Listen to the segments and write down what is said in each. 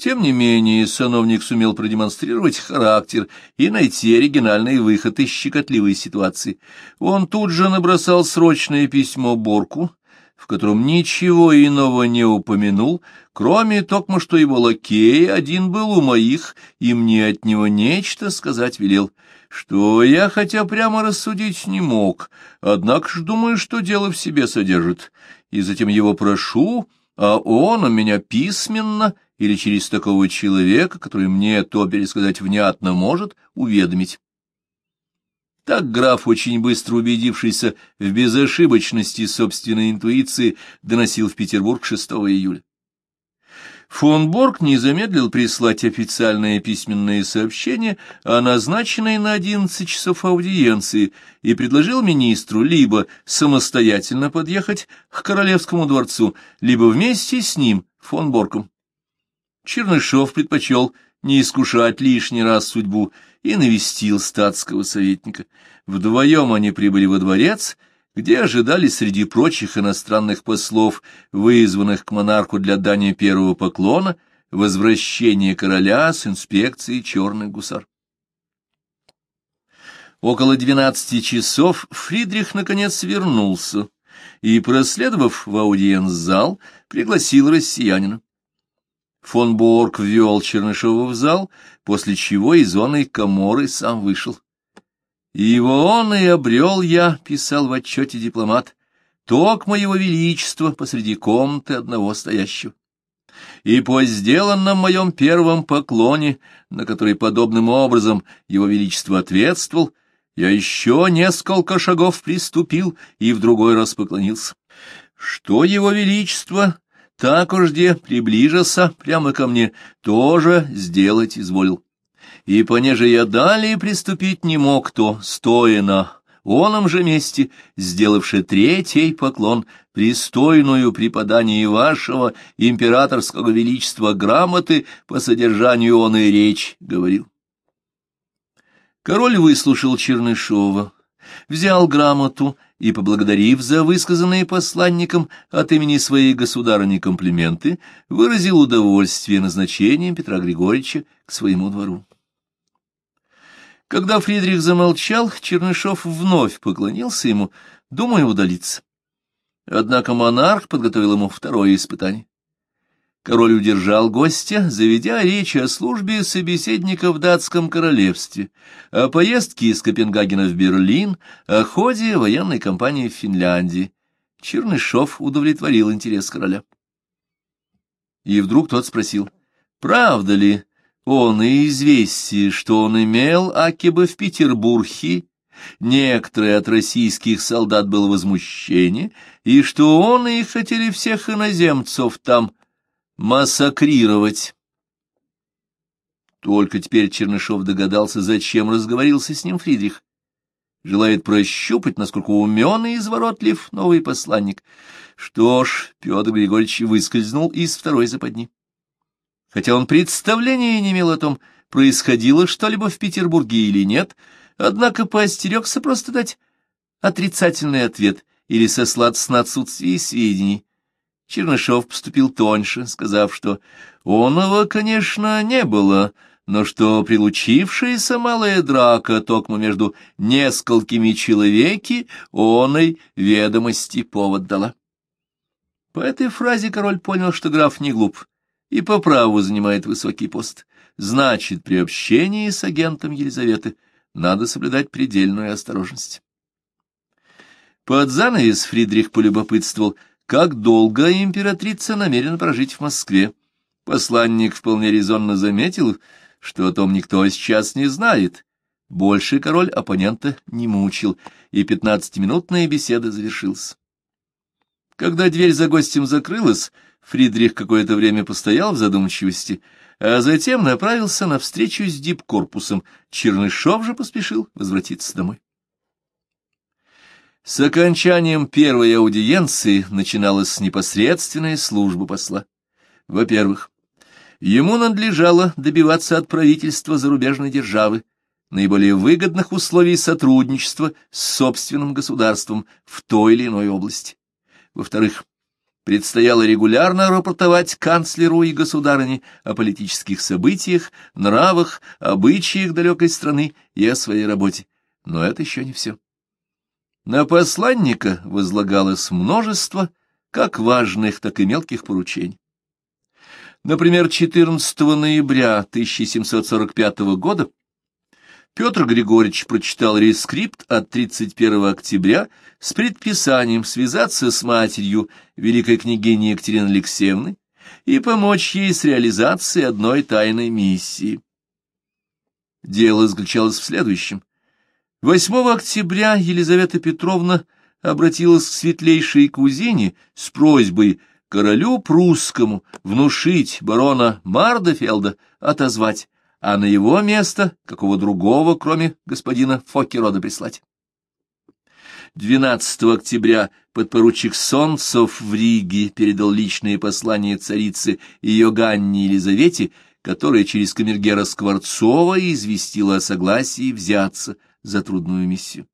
Тем не менее, сановник сумел продемонстрировать характер и найти оригинальный выход из щекотливой ситуации. Он тут же набросал срочное письмо Борку, в котором ничего иного не упомянул, кроме токмо, что его лакей один был у моих, и мне от него нечто сказать велел, что я хотя прямо рассудить не мог, однако ж думаю, что дело в себе содержит, и затем его прошу, а он у меня письменно или через такого человека, который мне то пересказать внятно может, уведомить. Так граф, очень быстро убедившийся в безошибочности собственной интуиции, доносил в Петербург 6 июля. Фон Борг не замедлил прислать официальное письменное сообщение о назначенной на 11 часов аудиенции и предложил министру либо самостоятельно подъехать к Королевскому дворцу, либо вместе с ним, фон Боргом. Чернышов предпочел не искушать лишний раз судьбу и навестил статского советника. Вдвоем они прибыли во дворец, где ожидали среди прочих иностранных послов, вызванных к монарху для дания первого поклона, возвращения короля с инспекцией черных гусар. Около двенадцати часов Фридрих наконец вернулся и, проследовав в аудиенц-зал, пригласил россиянина. Фон Борг ввел Чернышова в зал, после чего из оной коморы сам вышел. «Его он и обрел я», — писал в отчете дипломат, — «ток моего величества посреди комнаты одного стоящего. И по сделанном моем первом поклоне, на который подобным образом его величество ответствовал, я еще несколько шагов приступил и в другой раз поклонился. Что его величество так уж где приближился прямо ко мне, тоже сделать изволил. И понеже я далее приступить не мог, то, стоя на оном же месте, сделавши третий поклон, пристойную преподание вашего императорского величества грамоты по содержанию он и речь говорил. Король выслушал Чернышова, взял грамоту и, поблагодарив за высказанные посланником от имени своей государыни комплименты, выразил удовольствие назначением Петра Григорьевича к своему двору. Когда Фридрих замолчал, Чернышов вновь поклонился ему, думая удалиться. Однако монарх подготовил ему второе испытание. Король удержал гостя, заведя речь о службе собеседника в датском королевстве, о поездке из Копенгагена в Берлин, о ходе военной кампании в Финляндии. Чернышов удовлетворил интерес короля. И вдруг тот спросил, правда ли он и известие, что он имел Акиба в Петербурге, некоторые от российских солдат было возмущение, и что он и хотели всех иноземцев там массакрировать. Только теперь Чернышов догадался, зачем разговорился с ним Фридрих. Желает прощупать, насколько умен и изворотлив новый посланник. Что ж, Петр Григорьевич выскользнул из второй западни. Хотя он представления не имел о том, происходило что-либо в Петербурге или нет, однако поостерегся просто дать отрицательный ответ или сослаться на отсутствие сведений. Чернышов поступил тоньше, сказав, что оного, конечно, не было, но что прилучившаяся малая драка токмо между несколькими человеки оной ведомости повод дала. По этой фразе король понял, что граф не глуп и по праву занимает высокий пост. Значит, при общении с агентом Елизаветы надо соблюдать предельную осторожность. Под занавес Фридрих полюбопытствовал — как долго императрица намерена прожить в Москве. Посланник вполне резонно заметил, что о том никто сейчас не знает. Больше король оппонента не мучил, и пятнадцатиминутная беседа завершилась. Когда дверь за гостем закрылась, Фридрих какое-то время постоял в задумчивости, а затем направился на встречу с дипкорпусом. Чернышов же поспешил возвратиться домой. С окончанием первой аудиенции начиналась непосредственная служба посла. Во-первых, ему надлежало добиваться от правительства зарубежной державы наиболее выгодных условий сотрудничества с собственным государством в той или иной области. Во-вторых, предстояло регулярно рапортовать канцлеру и государыне о политических событиях, нравах, обычаях далекой страны и о своей работе. Но это еще не все. На посланника возлагалось множество как важных, так и мелких поручений. Например, 14 ноября 1745 года Петр Григорьевич прочитал рескрипт от 31 октября с предписанием связаться с матерью великой княгини Екатерины Алексеевны и помочь ей с реализацией одной тайной миссии. Дело заключалось в следующем. 8 октября Елизавета Петровна обратилась к светлейшей кузине с просьбой королю прусскому внушить барона Мардефелда отозвать, а на его место какого другого, кроме господина Фокерода, прислать. 12 октября подпоручик Солнцев в Риге передал личные послания царице Иоганне Елизавете, которая через камергера Скворцова известила о согласии взяться за трудную миссию.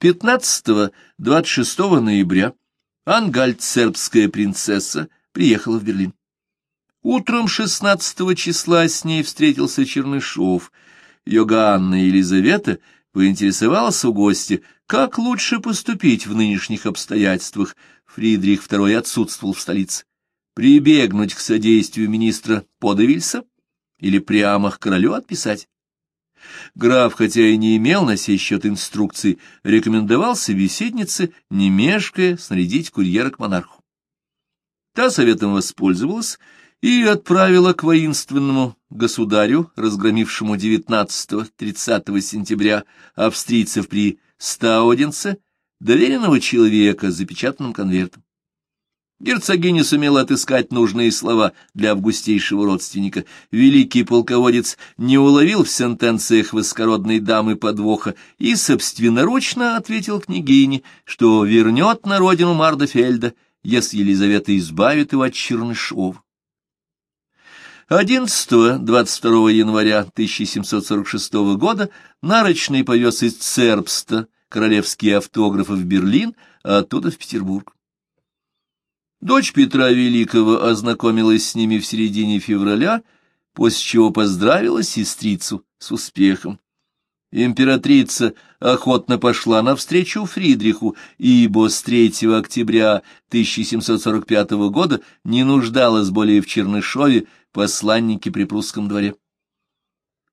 15-26 ноября ангальцербская принцесса приехала в Берлин. Утром 16 числа с ней встретился Чернышов. Йоганна Елизавета поинтересовалась у гостя, как лучше поступить в нынешних обстоятельствах. Фридрих II отсутствовал в столице. Прибегнуть к содействию министра Подавильса или прямо к королю отписать? Граф, хотя и не имел на сей счет инструкций, рекомендовал собеседнице, не мешкая, снарядить курьера к монарху. Та советом воспользовалась и отправила к воинственному государю, разгромившему 19-30 сентября австрийцев при Стауденце, доверенного человека с запечатанным конвертом. Герцогиня сумела отыскать нужные слова для августейшего родственника. Великий полководец не уловил в сентенциях высокородной дамы подвоха и собственноручно ответил княгине, что вернет на родину Мардефельда, если Елизавета избавит его от Чернышова. 11-22 января 1746 года Нарочный повез из Цербста королевские автографы в Берлин, а оттуда в Петербург. Дочь Петра Великого ознакомилась с ними в середине февраля, после чего поздравила сестрицу с успехом. Императрица охотно пошла навстречу Фридриху, ибо с 3 октября 1745 года не нуждалась более в Чернышове, посланнике при прусском дворе.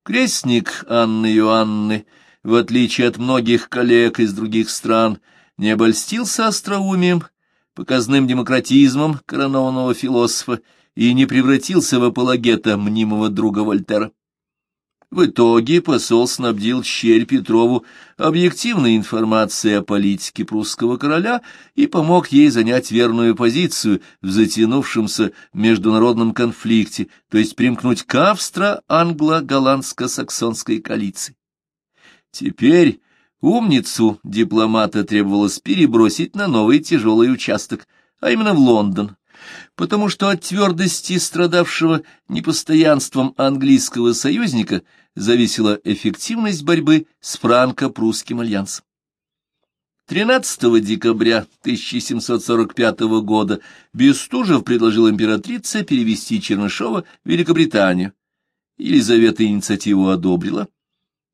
Крестник Анны Иоанны, в отличие от многих коллег из других стран, не обольстился остроумием, показным демократизмом коронованного философа и не превратился в апологета мнимого друга Вольтера. В итоге посол снабдил Черь Петрову объективной информацией о политике прусского короля и помог ей занять верную позицию в затянувшемся международном конфликте, то есть примкнуть к австро-англо-голландско-саксонской коалиции. Теперь умницу дипломата требовалось перебросить на новый тяжелый участок, а именно в Лондон, потому что от твердости страдавшего непостоянством английского союзника – зависела эффективность борьбы с франко-прусским альянсом. 13 декабря 1745 года Бестужев предложил императрице перевести Чернышова в Великобританию. Елизавета инициативу одобрила,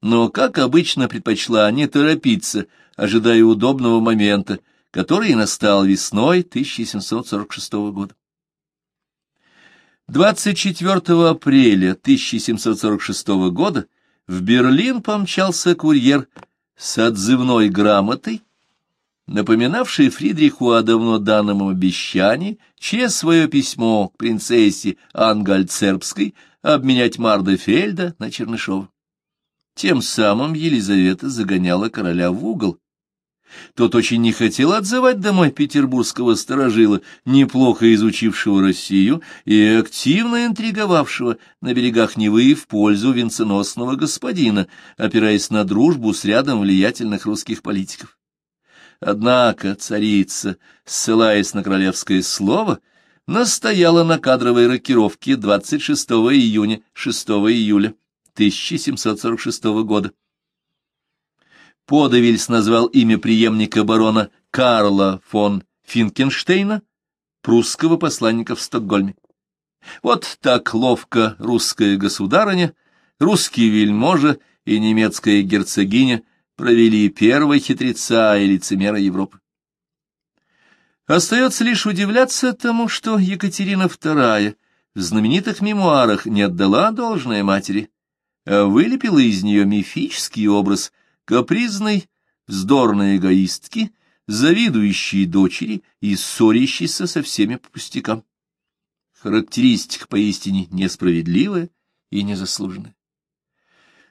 но, как обычно, предпочла не торопиться, ожидая удобного момента, который настал весной 1746 года. 24 апреля 1746 года в Берлин помчался курьер с отзывной грамотой, напоминавший Фридриху о давно данном обещании через свое письмо к принцессе Ангальцербской обменять Мардефельда на Чернышова. Тем самым Елизавета загоняла короля в угол, тот очень не хотел отзывать домой петербургского сторожила, неплохо изучившего Россию и активно интриговавшего на берегах Невы в пользу венценосного господина, опираясь на дружбу с рядом влиятельных русских политиков. Однако царица, ссылаясь на королевское слово, настояла на кадровой рокировке 26 июня 6 июля 1746 года. Подавильс назвал имя преемника барона Карла фон Финкенштейна, прусского посланника в Стокгольме. Вот так ловко русская государыня, русский вельможа и немецкая герцогиня провели первого хитреца и лицемера Европы. Остается лишь удивляться тому, что Екатерина II в знаменитых мемуарах не отдала должное матери, вылепила из нее мифический образ капризной, вздорной эгоистки, завидующей дочери и ссорящейся со всеми по пустякам. Характеристика поистине несправедливая и незаслуженная.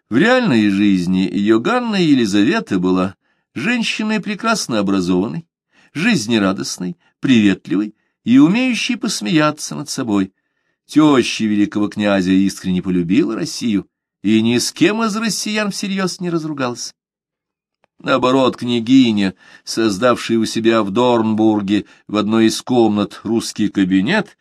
В реальной жизни Йоганна Елизавета была женщиной прекрасно образованной, жизнерадостной, приветливой и умеющей посмеяться над собой. Теща великого князя искренне полюбила Россию и ни с кем из россиян всерьез не разругалась. Наоборот, княгиня, создавшая у себя в Дорнбурге в одной из комнат русский кабинет,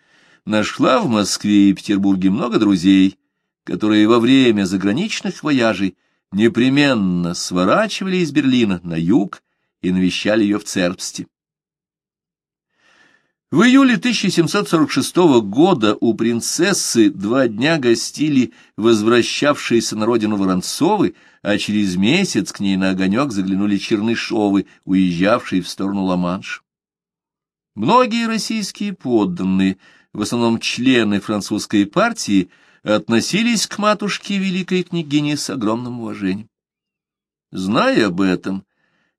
нашла в Москве и Петербурге много друзей, которые во время заграничных вояжей непременно сворачивали из Берлина на юг и навещали ее в Цербсте. В июле 1746 года у принцессы два дня гостили возвращавшиеся на родину Воронцовы, а через месяц к ней на огонек заглянули Чернышовы, уезжавшие в сторону Ла-Манш. Многие российские подданные, в основном члены французской партии, относились к матушке великой княгине с огромным уважением. Зная об этом,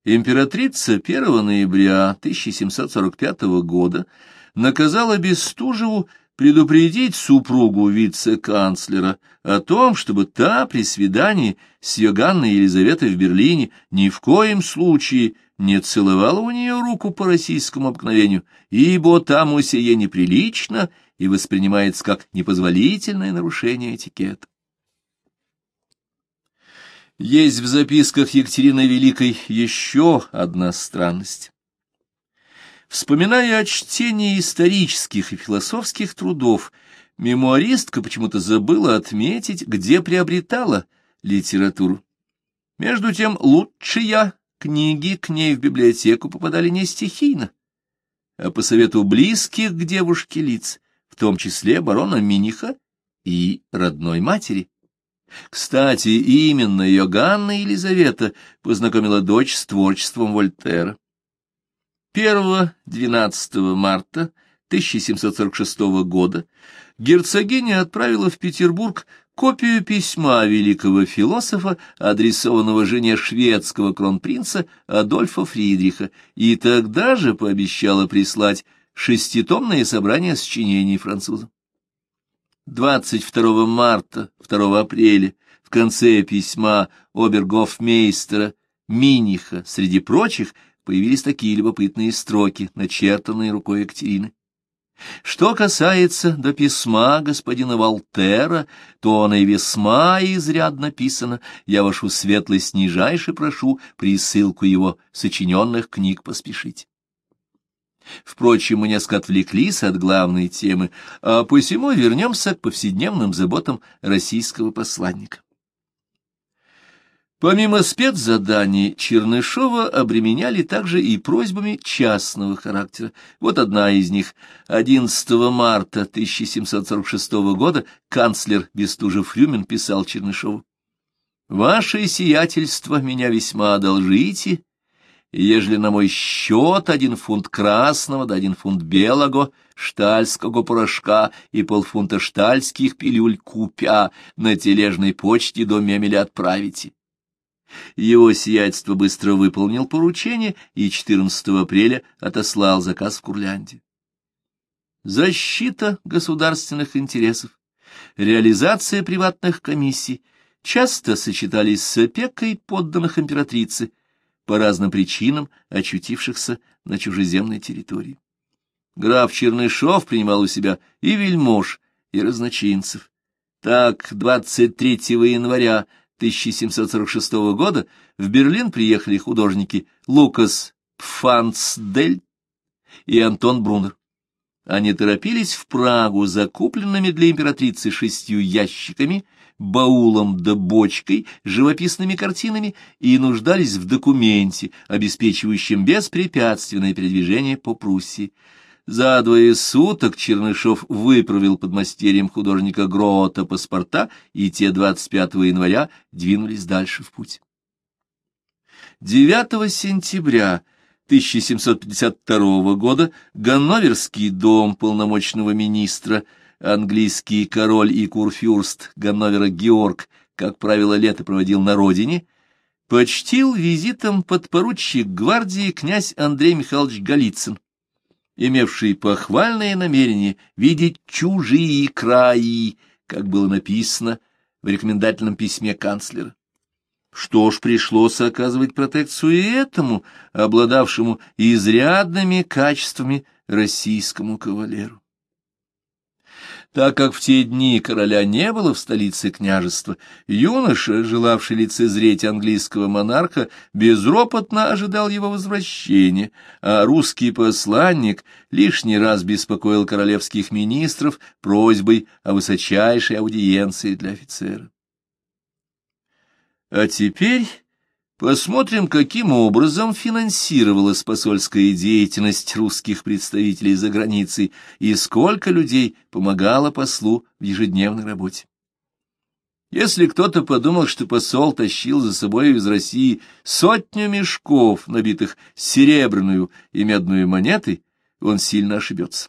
императрица 1 ноября 1745 года наказала Бестужеву предупредить супругу вице-канцлера о том, чтобы та при свидании с Йоганной Елизаветой в Берлине ни в коем случае не целовала у нее руку по российскому обыкновению, ибо там сие неприлично и воспринимается как непозволительное нарушение этикета. Есть в записках Екатерины Великой еще одна странность. Вспоминая о чтении исторических и философских трудов, мемуаристка почему-то забыла отметить, где приобретала литературу. Между тем, лучшие книги к ней в библиотеку попадали не стихийно, а по совету близких к девушке лиц, в том числе барона Миниха и родной матери. Кстати, именно Йоганна Елизавета познакомила дочь с творчеством Вольтера. 1-12 марта 1746 года герцогиня отправила в Петербург копию письма великого философа, адресованного жене шведского кронпринца Адольфа Фридриха, и тогда же пообещала прислать шеститомное собрание сочинений французам. 22 марта, 2 апреля, в конце письма обергофмейстера Миниха, среди прочих, появились такие любопытные строки, начертанные рукой Екатерины. Что касается до письма господина Валтера, то оно и весьма изрядно писано. Я вашу светлость нижайше прошу присылку его сочиненных книг поспешить. Впрочем, мы несколько отвлеклись от главной темы, а посему вернемся к повседневным заботам российского посланника. Помимо спецзаданий, Чернышова обременяли также и просьбами частного характера. Вот одна из них. 11 марта 1746 года канцлер Бестужев-Рюмин писал Чернышову. «Ваше сиятельство меня весьма одолжите, ежели на мой счет один фунт красного да один фунт белого штальского порошка и полфунта штальских пилюль купя на тележной почте до Мемеля отправите. Его сиятельство быстро выполнил поручение и 14 апреля отослал заказ в Курляндию. Защита государственных интересов, реализация приватных комиссий часто сочетались с опекой подданных императрицы, по разным причинам очутившихся на чужеземной территории. Граф Чернышов принимал у себя и вельмож, и разночинцев. Так, 23 января 1746 года в Берлин приехали художники Лукас Пфанцдель и Антон Брунер. Они торопились в Прагу закупленными для императрицы шестью ящиками баулом да бочкой, живописными картинами и нуждались в документе, обеспечивающем беспрепятственное передвижение по Пруссии. За двое суток Чернышов выправил под мастерьем художника Грота паспорта, и те 25 января двинулись дальше в путь. 9 сентября 1752 года Ганноверский дом полномочного министра, английский король и курфюрст Ганновера Георг, как правило, лето проводил на родине, почтил визитом подпоручик гвардии князь Андрей Михайлович Голицын, имевший похвальное намерение видеть чужие краи, как было написано в рекомендательном письме канцлера. Что ж, пришлось оказывать протекцию и этому, обладавшему изрядными качествами российскому кавалеру. Так как в те дни короля не было в столице княжества, юноша, желавший лицезреть английского монарха, безропотно ожидал его возвращения, а русский посланник лишний раз беспокоил королевских министров просьбой о высочайшей аудиенции для офицера. А теперь посмотрим, каким образом финансировалась посольская деятельность русских представителей за границей и сколько людей помогало послу в ежедневной работе. Если кто-то подумал, что посол тащил за собой из России сотню мешков, набитых серебряную и медную монетой, он сильно ошибется.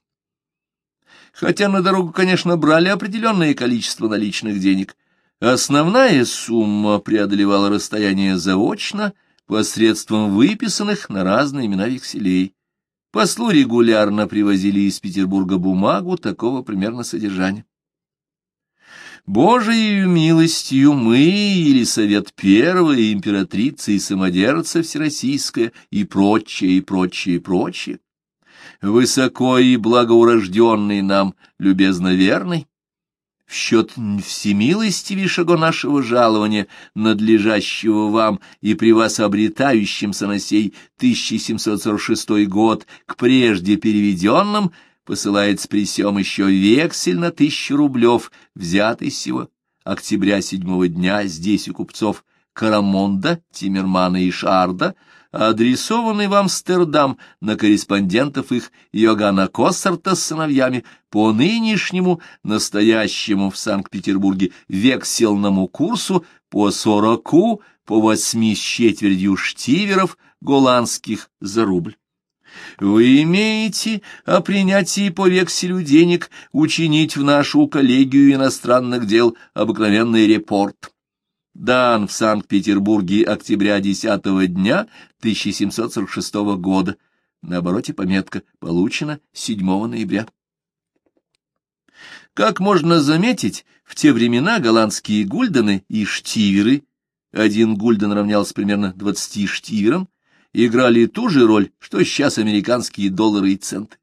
Хотя на дорогу, конечно, брали определенное количество наличных денег – Основная сумма преодолевала расстояние заочно посредством выписанных на разные имена векселей. Послу регулярно привозили из Петербурга бумагу такого примерно содержания. Божией милостью мы, Совет Первой, императрица и самодержца Всероссийская, и прочее, и прочее, и прочее, высоко и благоурожденный нам, любезно верный, в счет всемилостивейшего нашего жалования, надлежащего вам и при вас обретающимся на сей 1746 год к прежде переведенным, посылается при сём еще вексель на тысячу рублев, взятый сего октября седьмого дня здесь у купцов Карамонда, Тимермана и Шарда, адресованный в Амстердам на корреспондентов их Йоганна Коссарта с сыновьями по нынешнему, настоящему в Санкт-Петербурге вексельному курсу по сороку, по восьми с четвертью штиверов голландских за рубль. Вы имеете о принятии по векселю денег учинить в нашу коллегию иностранных дел обыкновенный репорт дан в Санкт-Петербурге октября 10 дня 1746 года. На обороте пометка получена 7 ноября. Как можно заметить, в те времена голландские гульдены и штиверы, один гульден равнялся примерно 20 штиверам, играли ту же роль, что сейчас американские доллары и центы.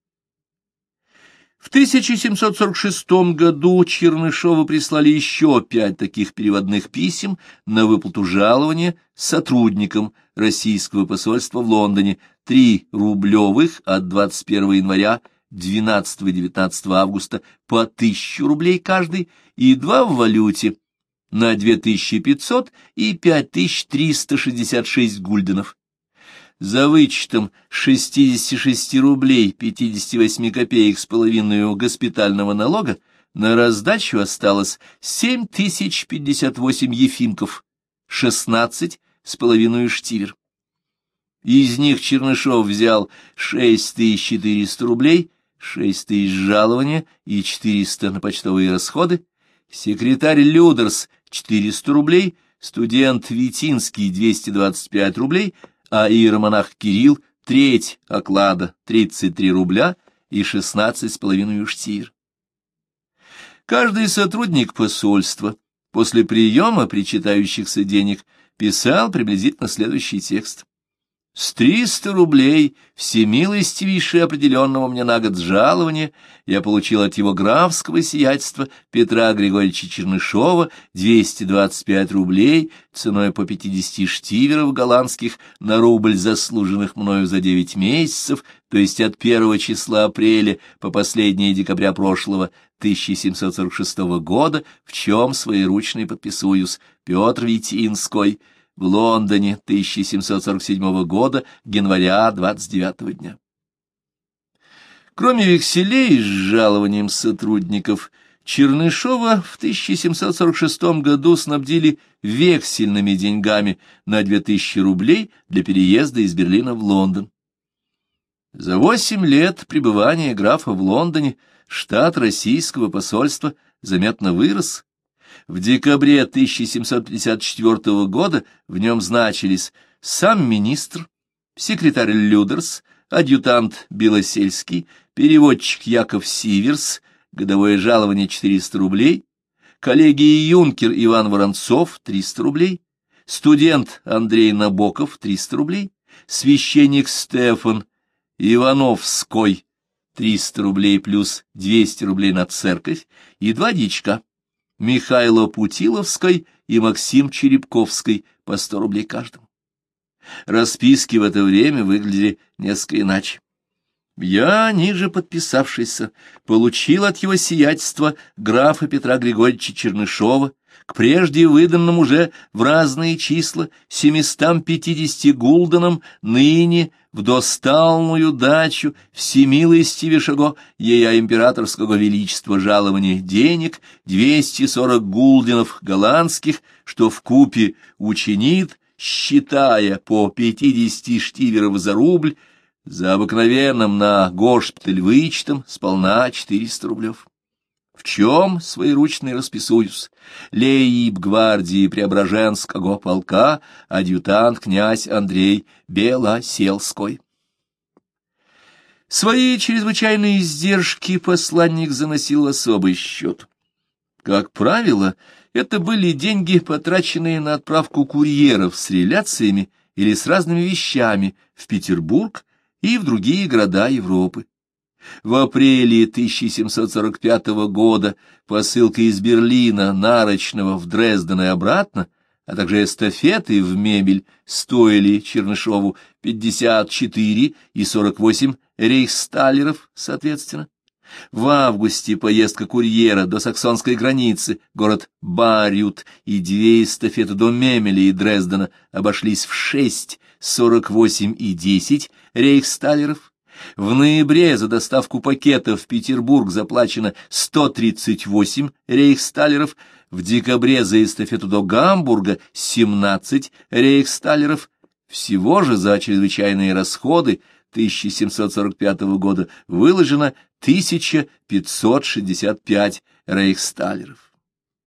В 1746 году Чернышову прислали еще пять таких переводных писем на выплату жалования сотрудникам российского посольства в Лондоне, три рублевых от 21 января 12 и 19 августа по 1000 рублей каждый и два в валюте на 2500 и 5366 гульденов за вычетом 66 рублей 58 копеек с половиной госпитального налога на раздачу осталось 7058 ефимков, 16 с половиной штивер. Из них Чернышов взял 6400 рублей, 6 тысяч жалования и 400 на почтовые расходы, секретарь Людерс 400 рублей, студент Витинский 225 рублей, а иеромонах Кирилл — треть оклада, 33 рубля и 16 с половиной штир. Каждый сотрудник посольства после приема причитающихся денег писал приблизительно следующий текст. С триста рублей всемилостивейшее определенного мне на год жалования я получил от его графского сиятельства Петра Григорьевича Чернышова 225 рублей ценой по 50 штиверов голландских на рубль заслуженных мною за 9 месяцев, то есть от первого числа апреля по последнее декабря прошлого 1746 года, в чем своеручно подписуюсь, Петр Витинской, в Лондоне 1747 года, января 29 дня. Кроме векселей с жалованием сотрудников, Чернышова в 1746 году снабдили вексельными деньгами на 2000 рублей для переезда из Берлина в Лондон. За восемь лет пребывания графа в Лондоне штат российского посольства заметно вырос. В декабре 1754 года в нем значились сам министр, секретарь Людерс, адъютант Белосельский, переводчик Яков Сиверс, годовое жалование 400 рублей, коллегии юнкер Иван Воронцов 300 рублей, студент Андрей Набоков 300 рублей, священник Стефан Ивановской 300 рублей плюс 200 рублей на церковь и два дичка Михайло Путиловской и Максим Черепковской по 100 рублей каждому. Расписки в это время выглядели несколько иначе. Я, ниже подписавшийся, получил от его сиятельства графа Петра Григорьевича Чернышова к прежде выданным уже в разные числа 750 гулденам ныне в досталную дачу всемилости Вишаго ея императорского величества жалования денег 240 гулденов голландских, что в купе учинит, считая по 50 штиверов за рубль, за обыкновенным на госпиталь вычетом сполна 400 рублев. В чем своеручный расписуюсь? Лейб гвардии Преображенского полка, адъютант князь Андрей Белоселской. Свои чрезвычайные издержки посланник заносил особый счет. Как правило, это были деньги, потраченные на отправку курьеров с реляциями или с разными вещами в Петербург и в другие города Европы. В апреле 1745 года посылка из Берлина, Нарочного в Дрезден и обратно, а также эстафеты в мебель стоили Чернышову 54 и 48 рейхсталлеров, соответственно. В августе поездка курьера до саксонской границы, город Барют, и две эстафеты до Мемеля и Дрездена обошлись в 6, 48 и 10 рейхсталлеров. В ноябре за доставку пакетов в Петербург заплачено 138 рейхсталлеров, в декабре за эстафету до Гамбурга 17 рейхсталлеров. Всего же за чрезвычайные расходы 1745 года выложено 1565 рейхсталлеров.